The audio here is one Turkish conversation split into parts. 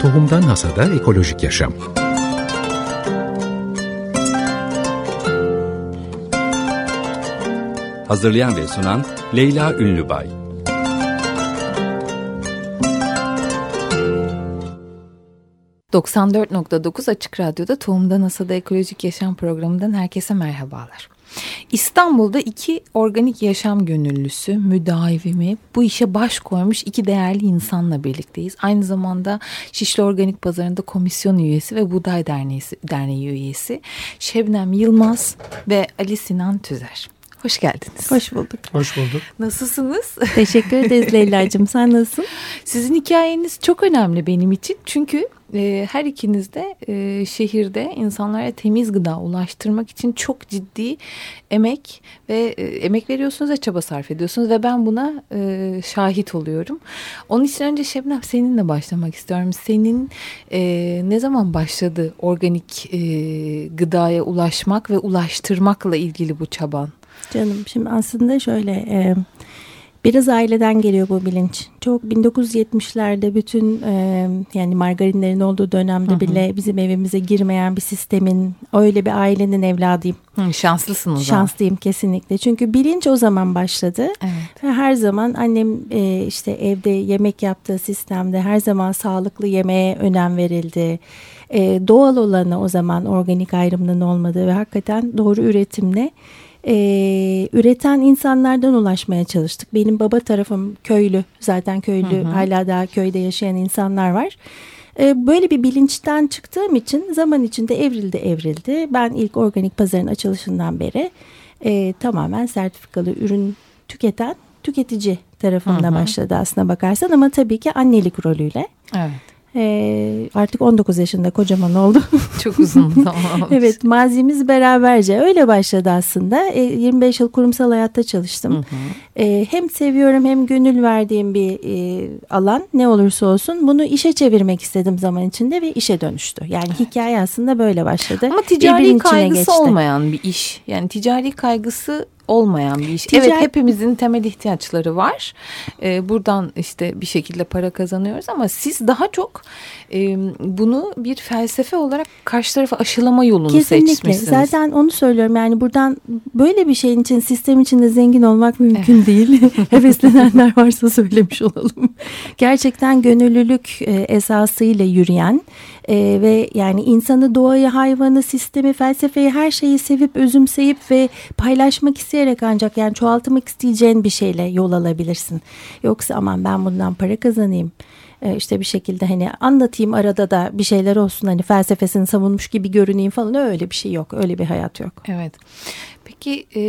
Tohumdan Hasada Ekolojik Yaşam Hazırlayan ve sunan Leyla Ünlübay ...94.9 Açık Radyo'da Tohumdan Hasada Ekolojik Yaşam programından herkese merhabalar. İstanbul'da iki organik yaşam gönüllüsü, müdavimi, bu işe baş koymuş iki değerli insanla birlikteyiz. Aynı zamanda Şişli Organik Pazarı'nda komisyon üyesi ve Buğday Derneği, Derneği üyesi Şebnem Yılmaz ve Ali Sinan Tüzer. Hoş geldiniz. Hoş bulduk. Hoş bulduk. Nasılsınız? Teşekkür ederiz Leyla'cığım. Sen nasılsın? Sizin hikayeniz çok önemli benim için. Çünkü e, her ikiniz de e, şehirde insanlara temiz gıda ulaştırmak için çok ciddi emek ve e, emek veriyorsunuz ve çaba sarf ediyorsunuz ve ben buna e, şahit oluyorum. Onun için önce Şebnem seninle başlamak istiyorum. Senin e, ne zaman başladı organik e, gıdaya ulaşmak ve ulaştırmakla ilgili bu çaban? Canım şimdi aslında şöyle e, biraz aileden geliyor bu bilinç. Çok 1970'lerde bütün e, yani margarinlerin olduğu dönemde hı hı. bile bizim evimize girmeyen bir sistemin öyle bir ailenin evladıyım. Hı, şanslısın o zaman. Şanslıyım kesinlikle. Çünkü bilinç o zaman başladı. Evet. Ve her zaman annem e, işte evde yemek yaptığı sistemde her zaman sağlıklı yemeğe önem verildi. E, doğal olanı o zaman organik ayrımının olmadığı ve hakikaten doğru üretimle e, üreten insanlardan ulaşmaya çalıştık. Benim baba tarafım köylü zaten köylü hı hı. hala daha köyde yaşayan insanlar var. E, böyle bir bilinçten çıktığım için zaman içinde evrildi evrildi. Ben ilk organik pazarın açılışından beri e, tamamen sertifikalı ürün tüketen tüketici hı hı. başladı aslına bakarsan ama tabii ki annelik rolüyle. Evet. Ee, artık 19 yaşında kocaman oldu. Çok uzun zaman evet mazimiz beraberce öyle başladı aslında. Ee, 25 yıl kurumsal hayatta çalıştım. Hı hı. Ee, hem seviyorum hem gönül verdiğim bir e, alan ne olursa olsun bunu işe çevirmek istedim zaman içinde ve işe dönüştü. Yani evet. hikaye aslında böyle başladı. Ama ticari kaygısı olmayan bir iş. Yani ticari kaygısı olmayan bir iş. Ticaret... Evet hepimizin temel ihtiyaçları var. Ee, buradan işte bir şekilde para kazanıyoruz ama siz daha çok e, bunu bir felsefe olarak karşı tarafa aşılama yolunu Kesinlikle. seçmişsiniz. Zaten onu söylüyorum yani buradan böyle bir şeyin için sistem içinde zengin olmak mümkün evet. değil. Heveslenenler varsa söylemiş olalım. Gerçekten gönüllülük e, esasıyla yürüyen e, ve yani insanı, doğayı, hayvanı, sistemi, felsefeyi her şeyi sevip özümseyip ve paylaşmak isteyerek ancak yani çoğaltmak isteyeceğin bir şeyle yol alabilirsin. Yoksa aman ben bundan para kazanayım e, işte bir şekilde hani anlatayım arada da bir şeyler olsun hani felsefesini savunmuş gibi görüneyim falan öyle bir şey yok öyle bir hayat yok. Evet peki e,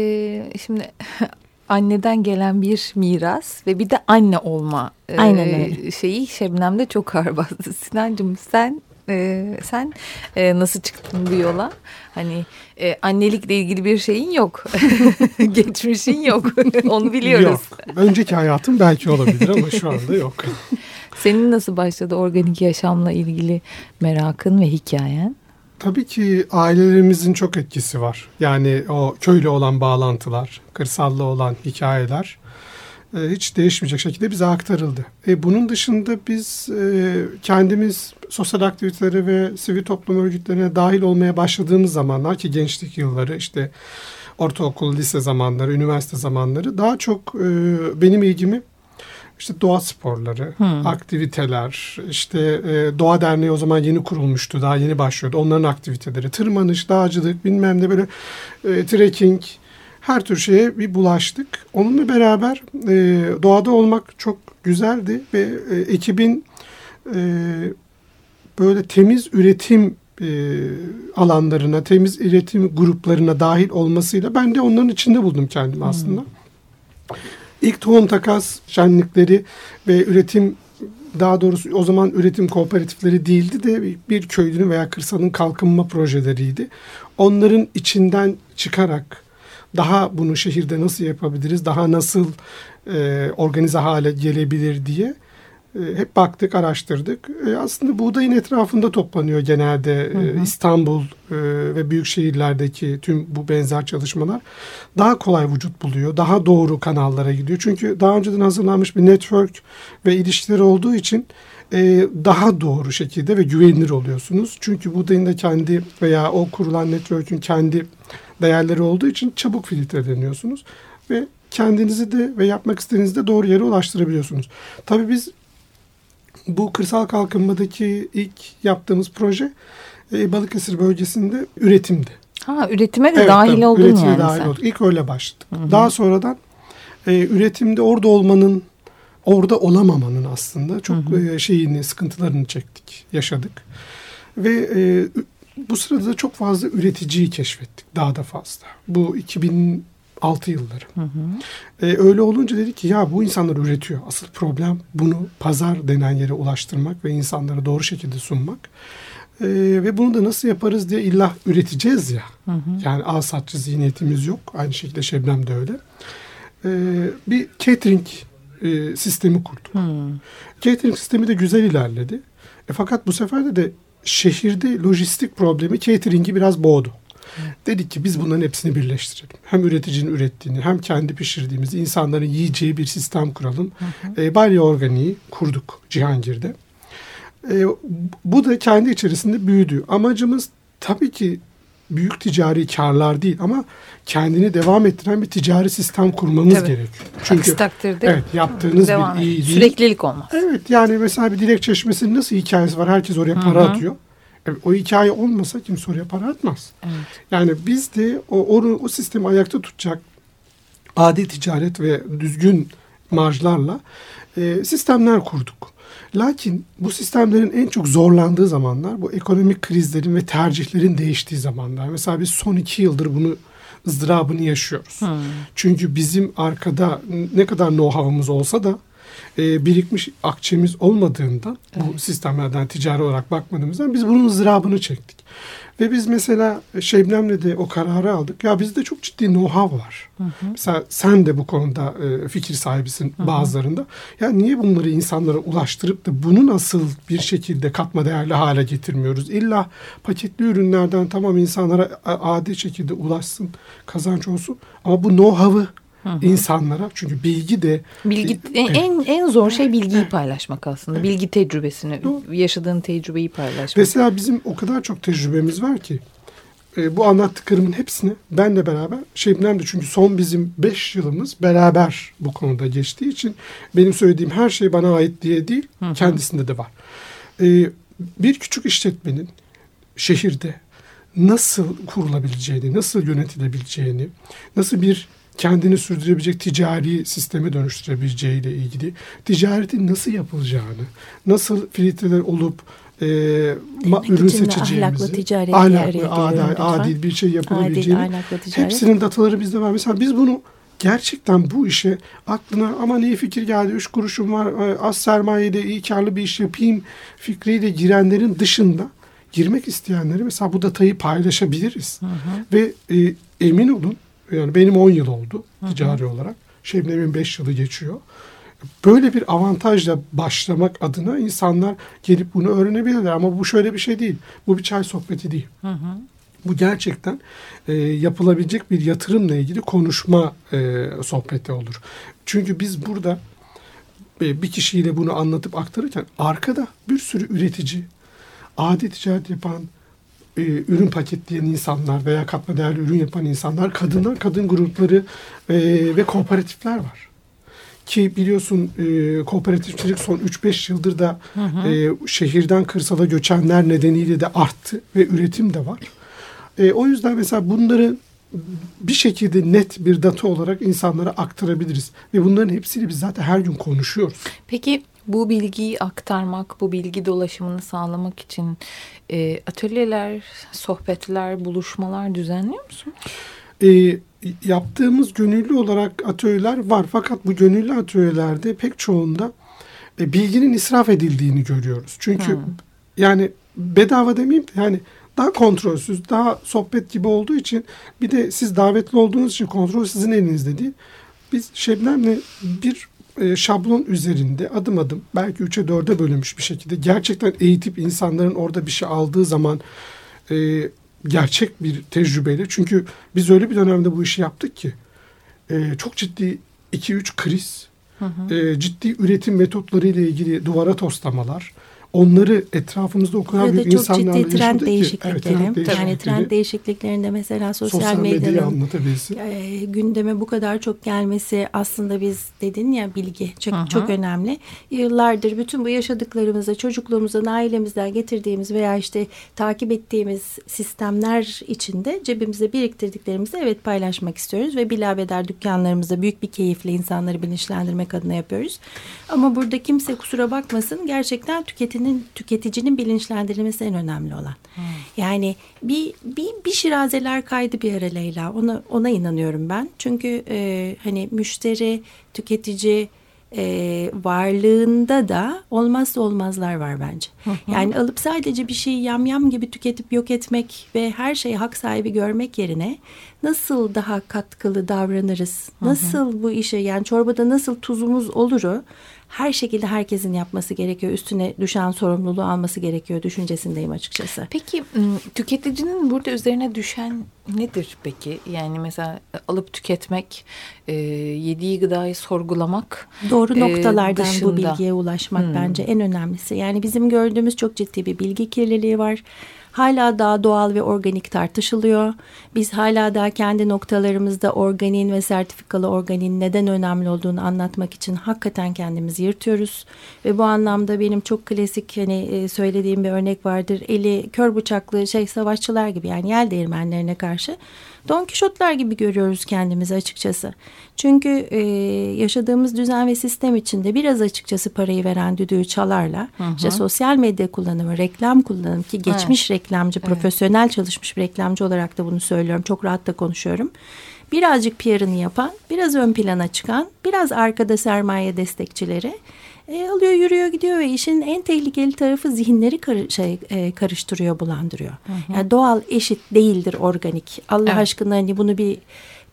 şimdi anneden gelen bir miras ve bir de anne olma e, Aynen öyle. şeyi Şebnem'de çok ağır bastı. Sinancığım sen e, sen e, nasıl çıktın bu yola? Hani e, annelikle ilgili bir şeyin yok. Geçmişin yok. Onu biliyoruz. Yok. Önceki hayatım belki olabilir ama şu anda yok. Senin nasıl başladı organik yaşamla ilgili merakın ve hikayen? Tabii ki ailelerimizin çok etkisi var. Yani o köylü olan bağlantılar, kırsallı olan hikayeler e, hiç değişmeyecek şekilde bize aktarıldı. E, bunun dışında biz e, kendimiz sosyal aktivitelere ve sivil toplum örgütlerine dahil olmaya başladığımız zamanlar ki gençlik yılları işte ortaokul, lise zamanları, üniversite zamanları daha çok e, benim ilgimi işte doğa sporları, hmm. aktiviteler, işte e, Doğa Derneği o zaman yeni kurulmuştu, daha yeni başlıyordu. Onların aktiviteleri, tırmanış, dağcılık, bilmem ne böyle e, trekking, her tür şeye bir bulaştık. Onunla beraber e, doğada olmak çok güzeldi ve e, ekibin e, böyle temiz üretim e, alanlarına, temiz üretim gruplarına dahil olmasıyla ben de onların içinde buldum kendimi aslında. Hmm. İlk tohum takas şenlikleri ve üretim daha doğrusu o zaman üretim kooperatifleri değildi de bir köylünün veya kırsalın kalkınma projeleriydi. Onların içinden çıkarak daha bunu şehirde nasıl yapabiliriz, daha nasıl e, organize hale gelebilir diye hep baktık, araştırdık. E, aslında buğdayın etrafında toplanıyor genelde e, İstanbul ve büyük şehirlerdeki tüm bu benzer çalışmalar. Daha kolay vücut buluyor, daha doğru kanallara gidiyor. Çünkü daha önceden hazırlanmış bir network ve ilişkileri olduğu için daha doğru şekilde ve güvenilir oluyorsunuz. Çünkü buğdayın da kendi veya o kurulan network'ün kendi değerleri olduğu için çabuk filtreleniyorsunuz ve kendinizi de ve yapmak istediğinizi de doğru yere ulaştırabiliyorsunuz. Tabii biz bu kırsal kalkınmadaki ilk yaptığımız proje e, Balıkesir bölgesinde üretimdi. Ha üretime de evet, dahil tabii, oldun üretime yani dahil sen. Olduk. İlk öyle başladık. Hı hı. Daha sonradan e, üretimde orada olmanın, orada olamamanın aslında çok hı hı. E, şeyini, sıkıntılarını çektik, yaşadık. Ve e, bu sırada çok fazla üreticiyi keşfettik. Daha da fazla. Bu 2000 6 yılları. Hı hı. Ee, öyle olunca dedik ki ya bu insanlar üretiyor. Asıl problem bunu pazar denen yere ulaştırmak ve insanlara doğru şekilde sunmak. Ee, ve bunu da nasıl yaparız diye illa üreteceğiz ya. Hı hı. Yani al satçı zihniyetimiz yok. Aynı şekilde Şebnem de öyle. Ee, bir catering e, sistemi kurduk. Hı. Catering sistemi de güzel ilerledi. E, fakat bu sefer de de şehirde lojistik problemi catering'i biraz boğdu. Dedik ki biz bunların hepsini birleştirelim. Hem üreticinin ürettiğini hem kendi pişirdiğimizi insanların yiyeceği bir sistem kuralım. Hı hı. E, Balya Organiği kurduk Cihangir'de. E, bu da kendi içerisinde büyüdü. Amacımız tabii ki büyük ticari karlar değil ama kendini devam ettiren bir ticari sistem kurmamız Tabii. gerekiyor. Çünkü Aksi takdirde evet yaptığınız devam bir iyi değil. Süreklilik olmaz. Evet yani mesela bir dilek çeşmesinin nasıl hikayesi var? Herkes oraya para Hı-hı. O hikaye olmasa kimse oraya para atmaz. Evet. Yani biz de o, o, o sistemi ayakta tutacak adi ticaret ve düzgün marjlarla e, sistemler kurduk. Lakin bu sistemlerin en çok zorlandığı zamanlar bu ekonomik krizlerin ve tercihlerin değiştiği zamanlar. Mesela biz son iki yıldır bunu ızdırabını yaşıyoruz. Hmm. Çünkü bizim arkada ne kadar know-how'ımız olsa da e, birikmiş akçemiz olmadığından evet. bu sistemlerden ticari olarak bakmadığımızdan biz bunun ızdırabını çektik. Ve biz mesela Şebnem'le de o kararı aldık. Ya bizde çok ciddi know-how var. Hı hı. Mesela sen de bu konuda e, fikir sahibisin hı hı. bazılarında. Ya niye bunları insanlara ulaştırıp da bunu nasıl bir şekilde katma değerli hale getirmiyoruz? İlla paketli ürünlerden tamam insanlara adi şekilde ulaşsın, kazanç olsun. Ama bu know-how'ı Hı hı. insanlara çünkü bilgi de bilgi en en zor şey bilgiyi paylaşmak aslında. Bilgi tecrübesini, Doğru. yaşadığın tecrübeyi paylaşmak. Mesela bizim o kadar çok tecrübemiz var ki e, bu anlattıklarımın hepsini benle beraber Şebnem de çünkü son bizim beş yılımız beraber bu konuda geçtiği için benim söylediğim her şey bana ait diye değil hı hı. kendisinde de var. E, bir küçük işletmenin şehirde nasıl kurulabileceğini, nasıl yönetilebileceğini, nasıl bir kendini sürdürebilecek ticari sisteme dönüştürebileceği ile ilgili ticaretin nasıl yapılacağını, nasıl filtreler olup e, ma, ürün seçeceğimizi, ahlaklı, adil, adil bir şey yapılabileceğini adil, hepsinin dataları bizde var. Mesela biz bunu gerçekten bu işe aklına ama iyi fikir geldi, üç kuruşum var, e, az sermayede iyi karlı bir iş yapayım fikriyle girenlerin dışında girmek isteyenleri mesela bu datayı paylaşabiliriz. Hı hı. Ve e, emin olun yani benim 10 yıl oldu ticari olarak. Şebnem'in 5 yılı geçiyor. Böyle bir avantajla başlamak adına insanlar gelip bunu öğrenebilirler. Ama bu şöyle bir şey değil. Bu bir çay sohbeti değil. Hı hı. Bu gerçekten e, yapılabilecek bir yatırımla ilgili konuşma e, sohbeti olur. Çünkü biz burada e, bir kişiyle bunu anlatıp aktarırken arkada bir sürü üretici, adi ticaret yapan, e, ürün paketleyen insanlar veya katma değerli ürün yapan insanlar, kadınlar, kadın grupları e, ve kooperatifler var. Ki biliyorsun e, kooperatifçilik son 3-5 yıldır da hı hı. E, şehirden kırsala göçenler nedeniyle de arttı ve üretim de var. E, o yüzden mesela bunları bir şekilde net bir data olarak insanlara aktarabiliriz. Ve bunların hepsini biz zaten her gün konuşuyoruz. Peki bu bilgiyi aktarmak, bu bilgi dolaşımını sağlamak için e, atölyeler, sohbetler, buluşmalar düzenliyor musun? E, yaptığımız gönüllü olarak atölyeler var. Fakat bu gönüllü atölyelerde pek çoğunda e, bilginin israf edildiğini görüyoruz. Çünkü hmm. yani bedava demeyeyim de yani daha kontrolsüz, daha sohbet gibi olduğu için bir de siz davetli olduğunuz için kontrol sizin elinizde değil. Biz Şebnem'le bir e, şablon üzerinde adım adım belki 3'e 4'e bölünmüş bir şekilde gerçekten eğitip insanların orada bir şey aldığı zaman e, gerçek bir tecrübeyle. Çünkü biz öyle bir dönemde bu işi yaptık ki e, çok ciddi 2-3 kriz, hı hı. E, ciddi üretim metotları ile ilgili duvara toslamalar, onları etrafımızda o kadar büyük insanlarla yaşadık ki. trend değişiklikleri. Evet, trend yani trend değişikliklerinde mesela sosyal, sosyal medyanın e, gündeme bu kadar çok gelmesi aslında biz dedin ya bilgi çok, Hı-hı. çok önemli. Yıllardır bütün bu yaşadıklarımızda çocukluğumuzdan ailemizden getirdiğimiz veya işte takip ettiğimiz sistemler içinde cebimize biriktirdiklerimizi evet paylaşmak istiyoruz ve bilabeder dükkanlarımızda büyük bir keyifle insanları bilinçlendirmek adına yapıyoruz. Ama burada kimse kusura bakmasın gerçekten tüketim tüketicinin tüketicinin bilinçlendirilmesi en önemli olan. Hmm. Yani bir bir bir şirazeler kaydı bir ara Leyla. Ona ona inanıyorum ben. Çünkü e, hani müşteri, tüketici e, varlığında da olmazsa olmazlar var bence. Yani alıp sadece bir şeyi yamyam gibi tüketip yok etmek ve her şeyi hak sahibi görmek yerine nasıl daha katkılı davranırız? Nasıl bu işe yani çorbada nasıl tuzumuz oluru her şekilde herkesin yapması gerekiyor. Üstüne düşen sorumluluğu alması gerekiyor düşüncesindeyim açıkçası. Peki tüketicinin burada üzerine düşen nedir peki? Yani mesela alıp tüketmek, e, yediği gıdayı sorgulamak. Doğru noktalardan e, bu bilgiye ulaşmak hmm. bence en önemlisi. Yani bizim gördüğümüz çok ciddi bir bilgi kirliliği var hala daha doğal ve organik tartışılıyor. Biz hala daha kendi noktalarımızda organin ve sertifikalı organin neden önemli olduğunu anlatmak için hakikaten kendimizi yırtıyoruz. Ve bu anlamda benim çok klasik hani e, söylediğim bir örnek vardır. Eli kör bıçaklı şey savaşçılar gibi yani yel değirmenlerine karşı Don Kişotlar gibi görüyoruz kendimizi açıkçası. Çünkü e, yaşadığımız düzen ve sistem içinde biraz açıkçası parayı veren düdüğü çalarla hı hı. işte sosyal medya kullanımı, reklam kullanımı ki geçmiş evet. reklamcı, evet. profesyonel çalışmış bir reklamcı olarak da bunu söylüyorum. Çok rahat da konuşuyorum. Birazcık PR'ını yapan, biraz ön plana çıkan, biraz arkada sermaye destekçileri e, alıyor yürüyor gidiyor ve işin en tehlikeli tarafı zihinleri kar şey e, karıştırıyor bulandırıyor. Hı hı. Yani doğal eşit değildir organik. Allah evet. aşkına hani bunu bir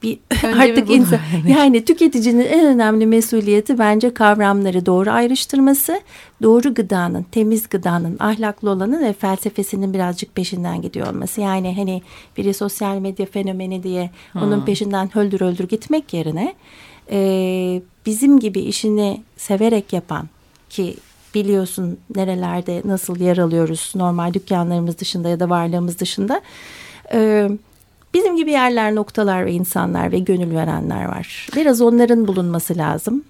bir Önce artık insan yani tüketicinin en önemli mesuliyeti bence kavramları doğru ayrıştırması, doğru gıdanın, temiz gıdanın, ahlaklı olanın ve felsefesinin birazcık peşinden gidiyor olması. Yani hani biri sosyal medya fenomeni diye hmm. onun peşinden höldür öldür gitmek yerine e, bizim gibi işini severek yapan ki biliyorsun nerelerde nasıl yer alıyoruz normal dükkanlarımız dışında ya da varlığımız dışında. E, bizim gibi yerler, noktalar ve insanlar ve gönül verenler var. Biraz onların bulunması lazım.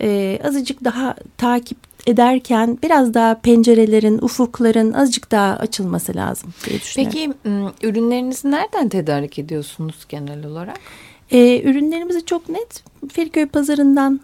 E, azıcık daha takip ederken biraz daha pencerelerin, ufukların azıcık daha açılması lazım diye düşünüyorum. Peki ürünlerinizi nereden tedarik ediyorsunuz genel olarak? E, ürünlerimizi çok net Feriköy pazarından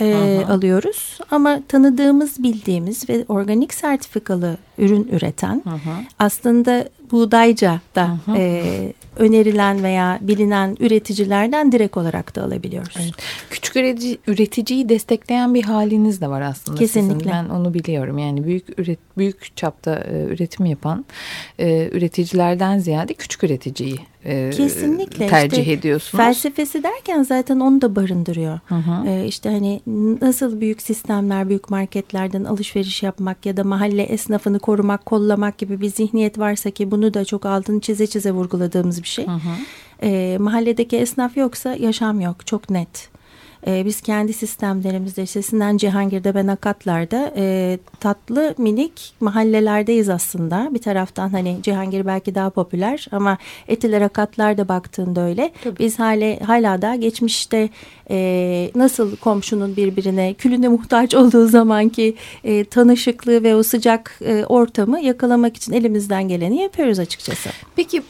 e, alıyoruz. Ama tanıdığımız, bildiğimiz ve organik sertifikalı ürün üreten Aha. aslında buğdayca da e, önerilen veya bilinen üreticilerden direkt olarak da alabiliyoruz. Evet. Küçük üretici, üreticiyi destekleyen bir haliniz de var aslında. Kesinlikle. Sizin. Ben onu biliyorum. Yani büyük üret, büyük çapta e, üretim yapan e, üreticilerden ziyade küçük üreticiyi e, Kesinlikle. tercih işte ediyorsunuz. Felsefesi derken zaten onu da barındırıyor. Hı hı. E, işte hani nasıl büyük sistemler, büyük marketlerden alışveriş yapmak ya da mahalle esnafını korumak, kollamak gibi bir zihniyet varsa ki bunu da çok altını çize çize vurguladığımız bir şey. Hı hı. E, mahalledeki esnaf yoksa yaşam yok. Çok net. E, biz kendi sistemlerimizde işte Sinan Cihangir'de ben Akatlar'da e, tatlı minik mahallelerdeyiz aslında. Bir taraftan hani Cihangir belki daha popüler ama Etiler Akatlar'da baktığında öyle. Tabii. Biz hala, hala da geçmişte e, nasıl komşunun birbirine külüne muhtaç olduğu zamanki e, tanışıklığı ve o sıcak e, ortamı yakalamak için elimizden geleni yapıyoruz açıkçası. Peki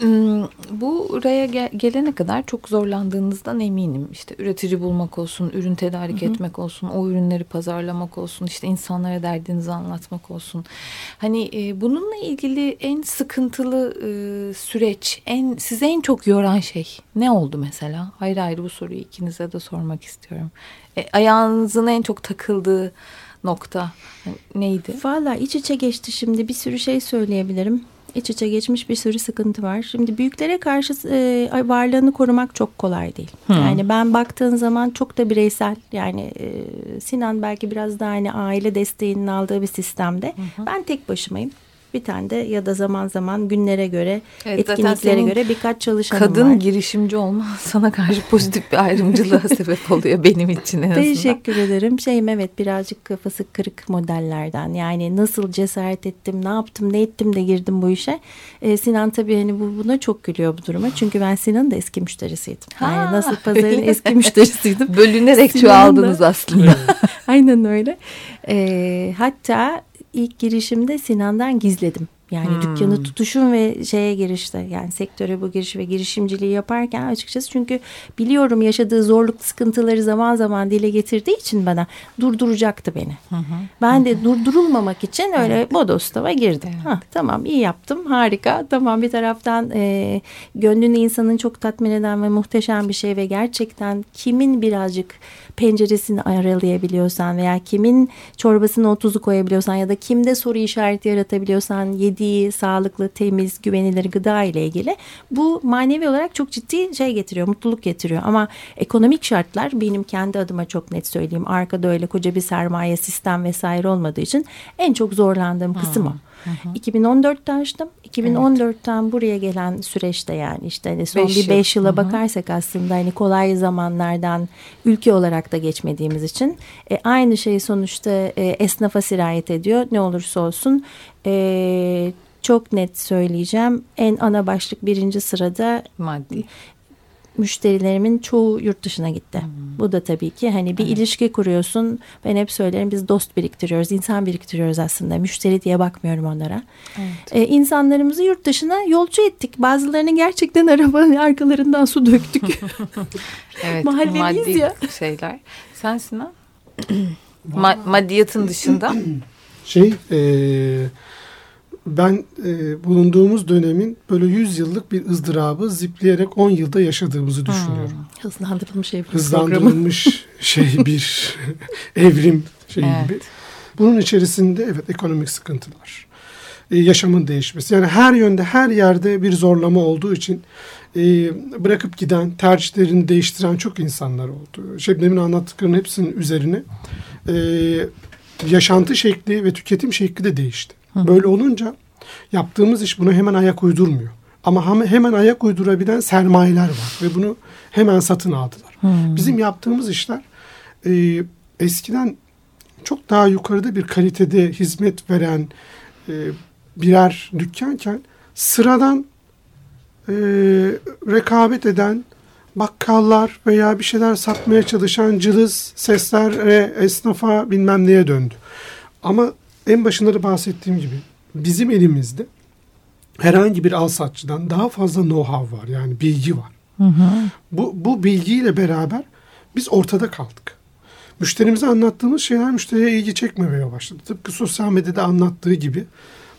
bu buraya gel gelene kadar çok zorlandığınızdan eminim. İşte üretici bulmak olsun, ürün tedarik hı hı. etmek olsun, o ürünleri pazarlamak olsun, işte insanlara derdinizi anlatmak olsun. Hani e, bununla ilgili en sıkıntılı e, süreç, en size en çok yoran şey ne oldu mesela? Hayır ayrı bu soruyu ikinize de sormak sormak istiyorum. E, ayağınızın en çok takıldığı nokta neydi? Valla iç içe geçti şimdi bir sürü şey söyleyebilirim. İç içe geçmiş bir sürü sıkıntı var. Şimdi büyüklere karşı e, varlığını korumak çok kolay değil. Hı. Yani ben baktığın zaman çok da bireysel yani e, Sinan belki biraz daha hani aile desteğinin aldığı bir sistemde. Hı. Ben tek başımayım bir tane de ya da zaman zaman günlere göre evet, etkinliklere göre birkaç çalışanım kadın var. Kadın girişimci olma sana karşı pozitif bir ayrımcılığa sebep oluyor benim için en azından. Teşekkür ederim. Şeyim evet birazcık kafası kırık modellerden yani nasıl cesaret ettim ne yaptım ne ettim de girdim bu işe. Ee, Sinan tabii hani bu, buna çok gülüyor bu duruma. Çünkü ben Sinan'ın da eski müşterisiydim. Ha, yani nasıl pazarın eski müşterisiydim. Bölünerek çoğaldınız aslında. Aynen öyle. Ee, hatta ilk girişimde Sinan'dan gizledim. Yani hmm. dükkanı tutuşum ve şeye girişte yani sektöre bu giriş ve girişimciliği yaparken açıkçası çünkü biliyorum yaşadığı zorluk sıkıntıları zaman zaman dile getirdiği için bana durduracaktı beni. Hı Ben de durdurulmamak için öyle evet. bodostava girdim. Evet. Ha, tamam iyi yaptım harika tamam bir taraftan e, gönlünü insanın çok tatmin eden ve muhteşem bir şey ve gerçekten kimin birazcık penceresini aralayabiliyorsan veya kimin çorbasına o tuzu koyabiliyorsan ya da kimde soru işareti yaratabiliyorsan yediği sağlıklı, temiz, güvenilir gıda ile ilgili bu manevi olarak çok ciddi şey getiriyor, mutluluk getiriyor. Ama ekonomik şartlar benim kendi adıma çok net söyleyeyim. Arkada öyle koca bir sermaye sistem vesaire olmadığı için en çok zorlandığım kısım o. Hı hı. 2014'te açtım. 2014'ten evet. buraya gelen süreçte yani işte hani son beş bir beş yıla hı hı. bakarsak aslında hani kolay zamanlardan ülke olarak da geçmediğimiz için e, aynı şey sonuçta e, esnafa sirayet ediyor. Ne olursa olsun e, çok net söyleyeceğim. En ana başlık birinci sırada maddi müşterilerimin çoğu yurt dışına gitti. Hmm. Bu da tabii ki hani bir evet. ilişki kuruyorsun. Ben hep söylerim biz dost biriktiriyoruz, insan biriktiriyoruz aslında. Müşteri diye bakmıyorum onlara. Evet. Ee, insanlarımızı yurt dışına yolcu ettik. Bazılarını gerçekten arabanın arkalarından su döktük. evet, maddi ya. şeyler. Sen Sinan? Ma maddiyatın dışında? Şey, e, ben e, bulunduğumuz dönemin böyle 100 yıllık bir ızdırabı zipleyerek 10 yılda yaşadığımızı düşünüyorum. Hmm. Hızlandırılmış evrim Hızlandırılmış şey bir evrim şey evet. gibi. Bunun içerisinde evet ekonomik sıkıntılar, e, yaşamın değişmesi. Yani her yönde her yerde bir zorlama olduğu için e, bırakıp giden, tercihlerini değiştiren çok insanlar oldu. Şebnem'in anlattıklarının hepsinin üzerine e, yaşantı şekli ve tüketim şekli de değişti. Böyle olunca yaptığımız iş buna hemen ayak uydurmuyor. Ama hemen ayak uydurabilen sermayeler var ve bunu hemen satın aldılar. Hmm. Bizim yaptığımız işler e, eskiden çok daha yukarıda bir kalitede hizmet veren e, birer dükkanken sıradan e, rekabet eden bakkallar veya bir şeyler satmaya çalışan cılız sesler ve esnafa bilmem neye döndü. Ama en başında da bahsettiğim gibi bizim elimizde herhangi bir al satçıdan daha fazla know-how var. Yani bilgi var. Hı hı. Bu, bu bilgiyle beraber biz ortada kaldık. Müşterimize anlattığımız şeyler müşteriye ilgi çekmemeye başladı. Tıpkı sosyal medyada anlattığı gibi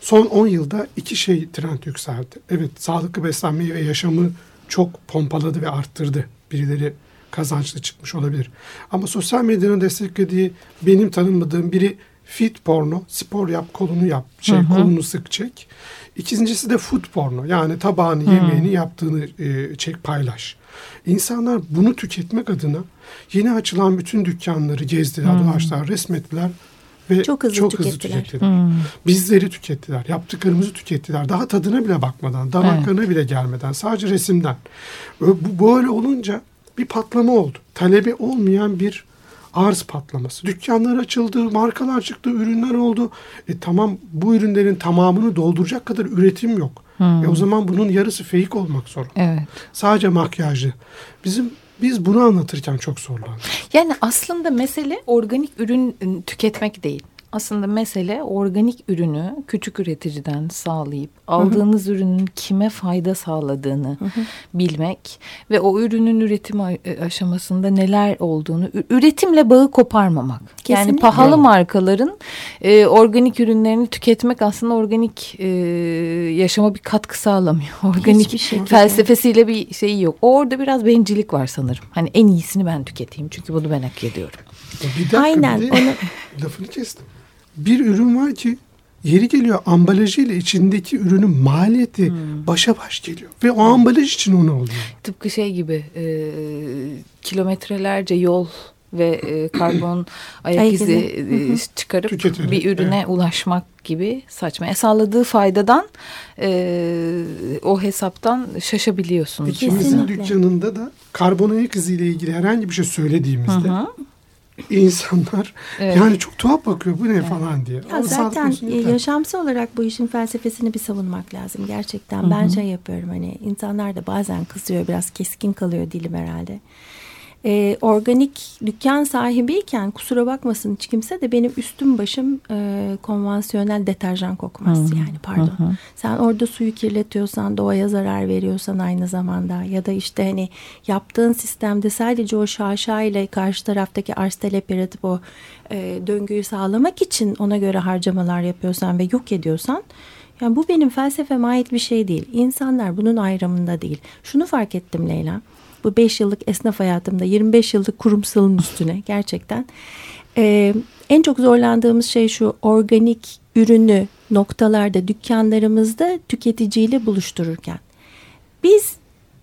son 10 yılda iki şey trend yükseldi. Evet sağlıklı beslenmeyi ve yaşamı çok pompaladı ve arttırdı. Birileri kazançlı çıkmış olabilir. Ama sosyal medyanın desteklediği benim tanımladığım biri fit porno, spor yap, kolunu yap, şey hı hı. kolunu sık çek. İkincisi de food porno. Yani tabağını, hı. yemeğini yaptığını e, çek, paylaş. İnsanlar bunu tüketmek adına yeni açılan bütün dükkanları gezdiler, hmm. dolaştılar, resmettiler ve çok hızlı çok tükettiler. Hızlı tükettiler. Hmm. Bizleri tükettiler, yaptıklarımızı tükettiler. Daha tadına bile bakmadan, damaklarına evet. bile gelmeden, sadece resimden. Bu böyle olunca bir patlama oldu. Talebi olmayan bir arz patlaması. Dükkanlar açıldı, markalar çıktı, ürünler oldu. E tamam bu ürünlerin tamamını dolduracak kadar üretim yok. Hmm. E o zaman bunun yarısı fake olmak zorunda. Evet. Sadece makyajlı. Bizim biz bunu anlatırken çok zorlandık. Yani aslında mesele organik ürün tüketmek değil. Aslında mesele organik ürünü küçük üreticiden sağlayıp aldığınız hı hı. ürünün kime fayda sağladığını hı hı. bilmek ve o ürünün üretim e, aşamasında neler olduğunu üretimle bağı koparmamak. Kesinlikle. Yani pahalı markaların e, organik ürünlerini tüketmek aslında organik e, yaşama bir katkı sağlamıyor. Organik şey felsefesiyle bir şeyi yok. Orada biraz bencillik var sanırım. Hani en iyisini ben tüketeyim çünkü bunu ben hak ediyorum. Bir dakika, Aynen. Bir de, onu... Lafını kestim bir ürün var ki Yeri geliyor ambalajıyla içindeki ürünün maliyeti Hmm. başa baş geliyor. Ve o ambalaj için onu oluyor. Tıpkı şey gibi e, kilometrelerce yol ve e, karbon ayak Ayak izi e, çıkarıp Tüketilir, bir ürüne ulaşmak gibi saçma. E, sağladığı faydadan e, o hesaptan şaşabiliyorsunuz. İkimizin Kesinlikle. dükkanında da karbon ayak izi ile ilgili herhangi bir şey söylediğimizde Hı hı. İnsanlar Evet. yani çok tuhaf bakıyor bu ne falan diye. Ya Ama zaten e, yaşamsal olarak bu işin felsefesini bir savunmak lazım. Gerçekten Hı hı. ben şey yapıyorum hani insanlar da bazen kızıyor biraz keskin kalıyor dilim herhalde. E, organik dükkan sahibiyken kusura bakmasın hiç kimse de benim üstüm başım e, konvansiyonel deterjan kokmaz hı. yani pardon. Hı. Sen orada suyu kirletiyorsan doğaya zarar veriyorsan aynı zamanda ya da işte hani yaptığın sistemde sadece o şaşa ile karşı taraftaki arz talep yaratıp o e, döngüyü sağlamak için ona göre harcamalar yapıyorsan ve yok ediyorsan yani bu benim felsefeme ait bir şey değil. İnsanlar bunun ayrımında değil. Şunu fark ettim Leyla. Bu 5 yıllık esnaf hayatımda 25 yıllık kurumsalın üstüne gerçekten e, en çok zorlandığımız şey şu organik ürünü noktalarda dükkanlarımızda tüketiciyle buluştururken. Biz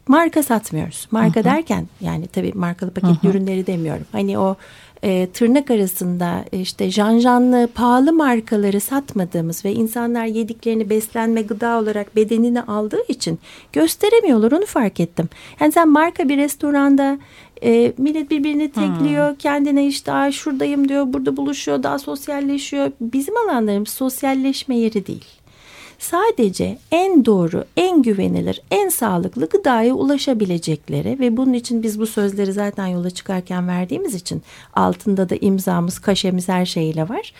marka satmıyoruz. Marka derken yani tabii markalı paketli ürünleri demiyorum. Hani o e, tırnak arasında işte janjanlı pahalı markaları satmadığımız ve insanlar yediklerini beslenme gıda olarak bedenini aldığı için gösteremiyorlar onu fark ettim. Yani sen marka bir restoranda e, millet birbirini tekliyor kendine işte Aa, şuradayım diyor burada buluşuyor daha sosyalleşiyor. Bizim alanlarımız sosyalleşme yeri değil. Sadece en doğru, en güvenilir, en sağlıklı gıdaya ulaşabilecekleri ve bunun için biz bu sözleri zaten yola çıkarken verdiğimiz için altında da imzamız, kaşemiz her şeyiyle var.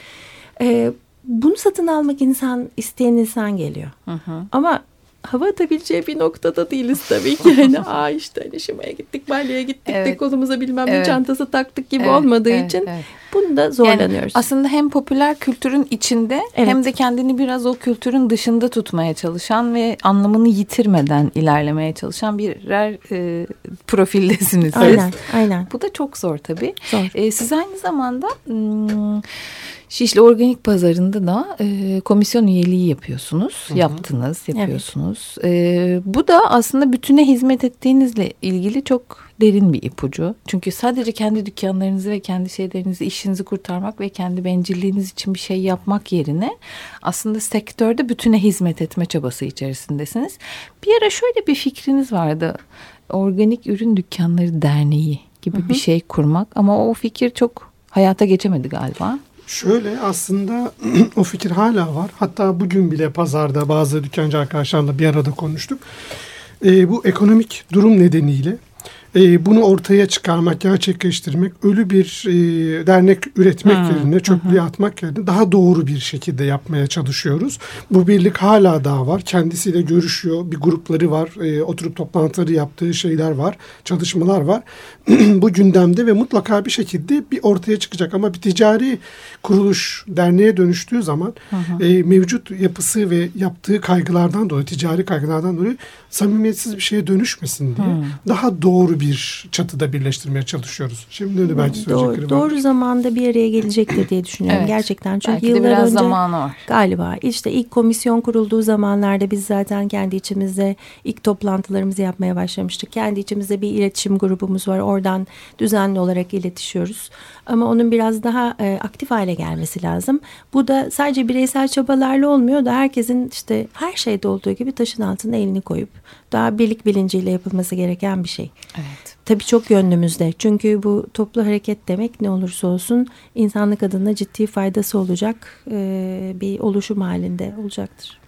Ee, bunu satın almak insan isteyen insan geliyor. Ama hava atabileceği bir noktada değiliz tabii ki. Yani aa işte hani Şima'ya gittik, Bali'ye gittik de Evet. kolumuza bilmem ne Evet. çantası taktık gibi Evet, olmadığı evet, için evet. bunda Yani zorlanıyoruz. aslında hem popüler kültürün içinde Evet. hem de kendini biraz o kültürün dışında tutmaya çalışan ve anlamını yitirmeden ilerlemeye çalışan birer e, profildesiniz. siz. aynen, aynen. Bu da çok zor tabii. Zor. E, siz aynı zamanda hmm, Şişli Organik Pazarı'nda da e, komisyon üyeliği yapıyorsunuz. Yaptınız, yapıyorsunuz. E, bu da aslında bütüne hizmet ettiğinizle ilgili çok derin bir ipucu. Çünkü sadece kendi dükkanlarınızı ve kendi şeylerinizi, işinizi kurtarmak ve kendi bencilliğiniz için bir şey yapmak yerine aslında sektörde bütüne hizmet etme çabası içerisindesiniz. Bir ara şöyle bir fikriniz vardı. Organik Ürün Dükkanları Derneği gibi bir şey kurmak ama o fikir çok hayata geçemedi galiba. Şöyle aslında o fikir hala var. Hatta bugün bile pazarda bazı dükkancı arkadaşlarla bir arada konuştuk. Ee, bu ekonomik durum nedeniyle e, bunu ortaya çıkarmak, gerçekleştirmek, ölü bir e, dernek üretmek yerine, çöplüğe atmak yerine daha doğru bir şekilde yapmaya çalışıyoruz. Bu birlik hala daha var. Kendisiyle görüşüyor. Bir grupları var. E, oturup toplantıları yaptığı şeyler var. Çalışmalar var. bu gündemde ve mutlaka bir şekilde bir ortaya çıkacak. Ama bir ticari kuruluş derneğe dönüştüğü zaman e, mevcut yapısı ve yaptığı kaygılardan dolayı, ticari kaygılardan dolayı samimiyetsiz bir şeye dönüşmesin diye daha doğru bir çatıda birleştirmeye çalışıyoruz. Şimdi de belki söyleyecekleri Doğru, var. doğru zamanda bir araya gelecektir diye düşünüyorum Evet. gerçekten. Çünkü Belki de yıllar biraz önce zamanı var. galiba işte ilk komisyon kurulduğu zamanlarda biz zaten kendi içimizde ilk toplantılarımızı yapmaya başlamıştık. Kendi içimizde bir iletişim grubumuz var. Oradan düzenli olarak iletişiyoruz. Ama onun biraz daha e, aktif hale gelmesi lazım. Bu da sadece bireysel çabalarla olmuyor da herkesin işte her şeyde olduğu gibi taşın altına elini koyup daha birlik bilinciyle yapılması gereken bir şey. Evet. Tabii çok yönlümüzde. Çünkü bu toplu hareket demek ne olursa olsun insanlık adına ciddi faydası olacak e, bir oluşum halinde olacaktır.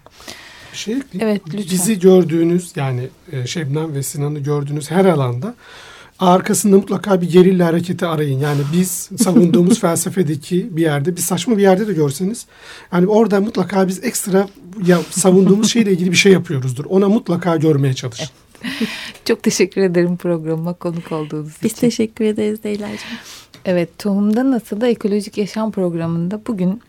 Bir şey. Evet, lütfen. Bizi gördüğünüz yani e, Şebnem ve Sinan'ı gördüğünüz her alanda arkasında mutlaka bir gerilla hareketi arayın. Yani biz savunduğumuz felsefedeki bir yerde bir saçma bir yerde de görseniz yani orada mutlaka biz ekstra ya, savunduğumuz şeyle ilgili bir şey yapıyoruzdur. Ona mutlaka görmeye çalışın. Çok teşekkür ederim programıma konuk olduğunuz Biz için. teşekkür ederiz Leyla'cığım. Evet, Tohumda Nasıl'da Ekolojik Yaşam programında bugün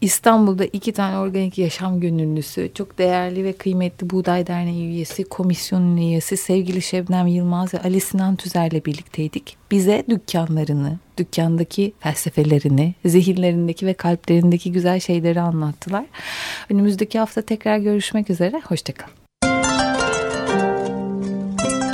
İstanbul'da iki tane organik yaşam gönüllüsü, çok değerli ve kıymetli Buğday Derneği üyesi, komisyonun üyesi sevgili Şebnem Yılmaz ve Ali Sinan Tüzer'le birlikteydik. Bize dükkanlarını, dükkandaki felsefelerini, zihinlerindeki ve kalplerindeki güzel şeyleri anlattılar. Önümüzdeki hafta tekrar görüşmek üzere. Hoşçakalın.